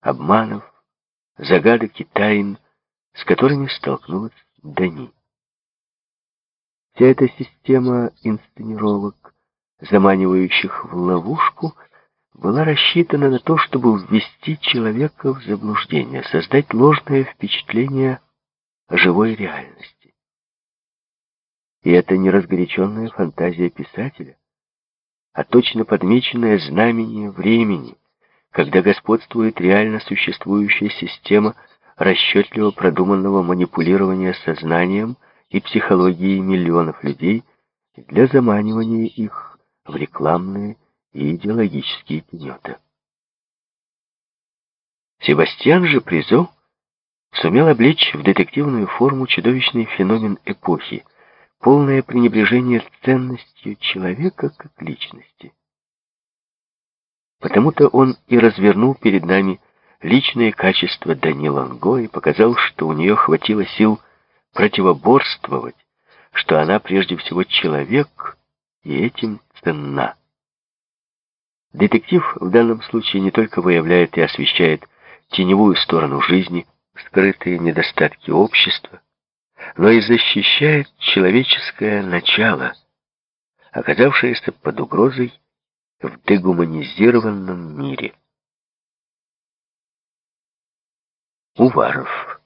обманов, загадок и тайн, с которыми столкнулась Дани. Вся эта система инсценировок, заманивающих в ловушку, была рассчитана на то, чтобы ввести человека в заблуждение, создать ложное впечатление живой реальности. И это не разгоряченная фантазия писателя, а точно подмеченное знамение времени, когда господствует реально существующая система расчетливо продуманного манипулирования сознанием и психологией миллионов людей для заманивания их в рекламные и идеологические тенета. Себастьян же Призо сумел облечь в детективную форму чудовищный феномен эпохи, полное пренебрежение ценностью человека как личности. Потому-то он и развернул перед нами личные качества Дани Ланго и показал, что у нее хватило сил противоборствовать, что она прежде всего человек и этим ценна. Детектив в данном случае не только выявляет и освещает теневую сторону жизни, скрытые недостатки общества, но и защищает человеческое начало, оказавшееся под угрозой в дегуманизированном мире. Уваров